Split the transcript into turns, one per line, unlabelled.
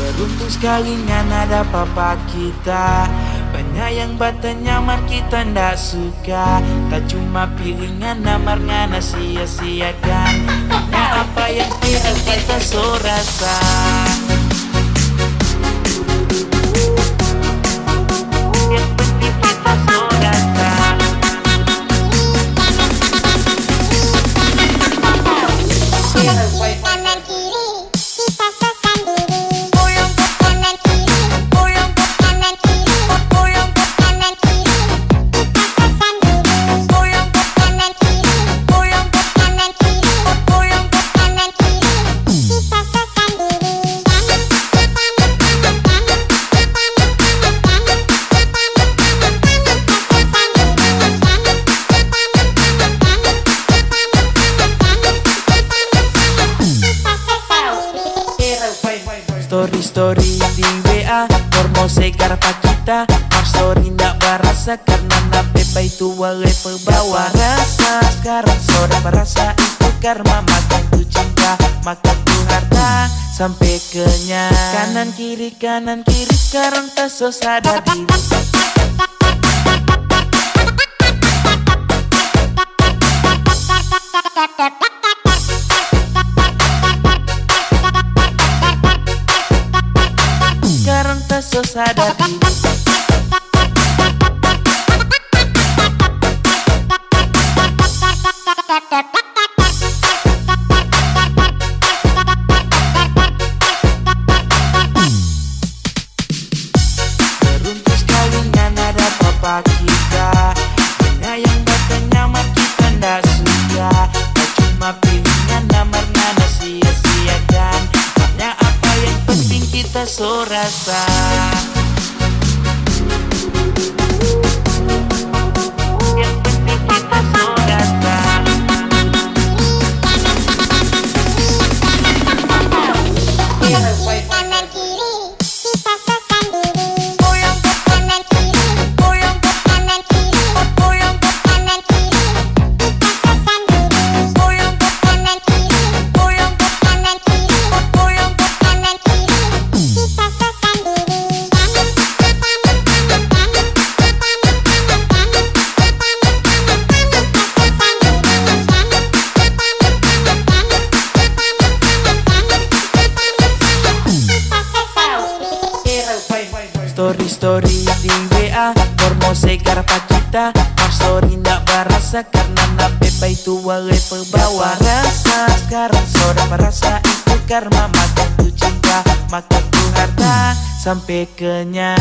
Beruntung sekali ada papa kita. Banyak yang batanya mar kita ndak suka. Tak cuma piringan namar ngana sia-siakan so rasa Story di WA Porno segar kita Mar story ndak berasa Karena nape itu wale pebawa rasa. Sekarang sore berasa itu karma Makan tu cinta Makan tu harta Sampai kenyang. Kanan kiri kanan kiri Sekarang tak so sadar diri kita so rasa Yang penting kita so Story story di WA Porno segar kita Mar story ndak berasa. Karena nape itu wale pebawa rasa. Sekarang sudah merasa itu karma. Makan tu cinta Makan tu harta. Sampai kenyang